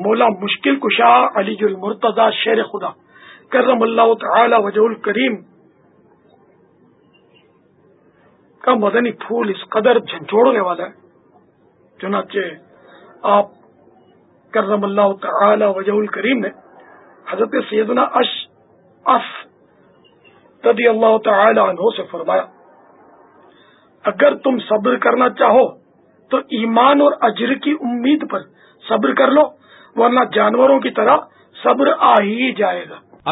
مولا مشکل کشا علی المرتضی شیر خدا، کرم اللہ تعالی وجہ الکریم. کا مدنی پھول اس قدر جھنجھوڑنے والا ہے، چنانچہ آپ کرم اللہ تعالی وجہ الکریم نے حضرت سیدنا اش اف رضی اللہ تعالی عنہ سے فرمایا، اگر تم صبر کرنا چاہو تو ایمان اور اجر کی امید پر صبر کر لو۔ ورنہ جانوروں کی طرح صبر آ ہی جائے گا۔